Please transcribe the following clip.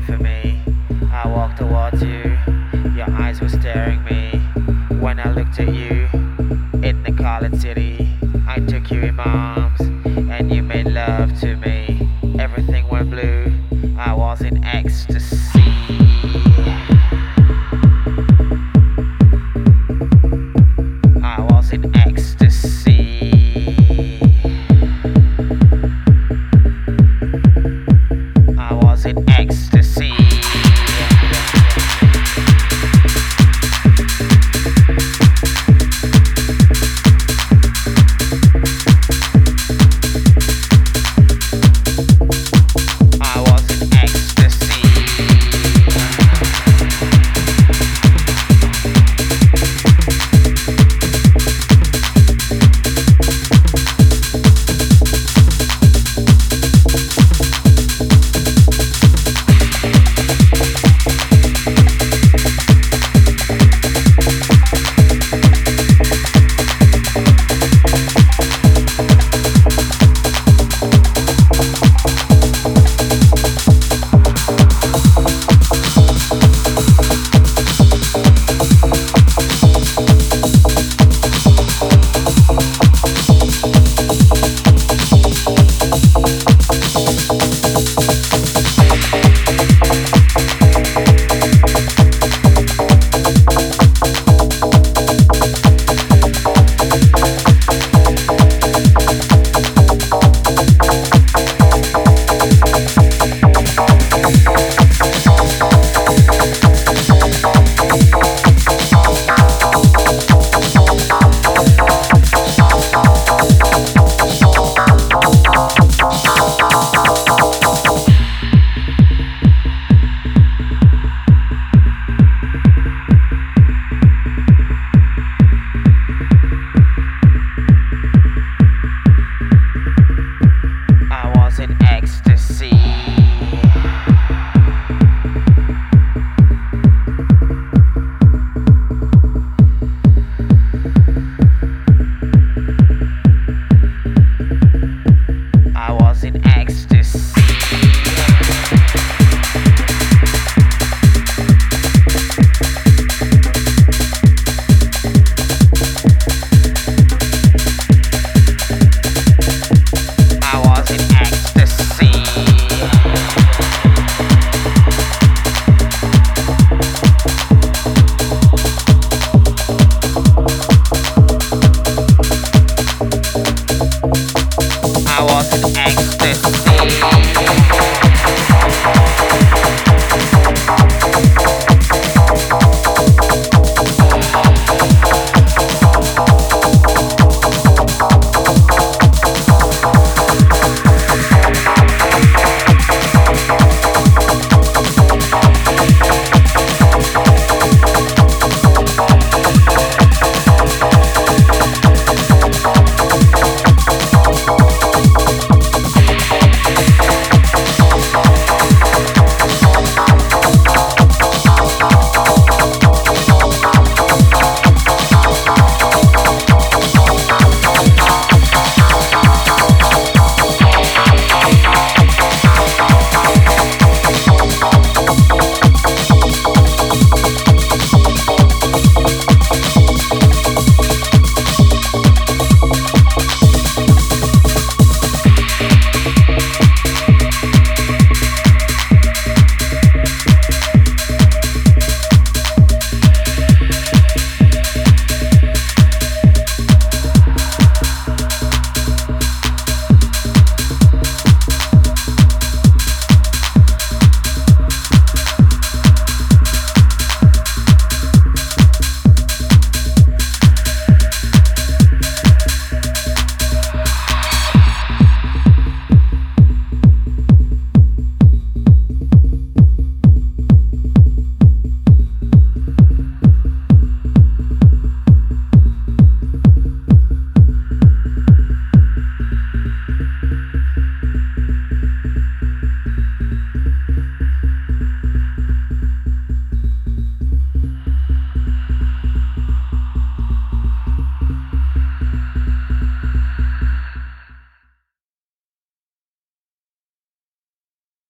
for me. I walked towards you, your eyes were staring me. When I looked at you in the colored city, I took you in my arms. Thank you.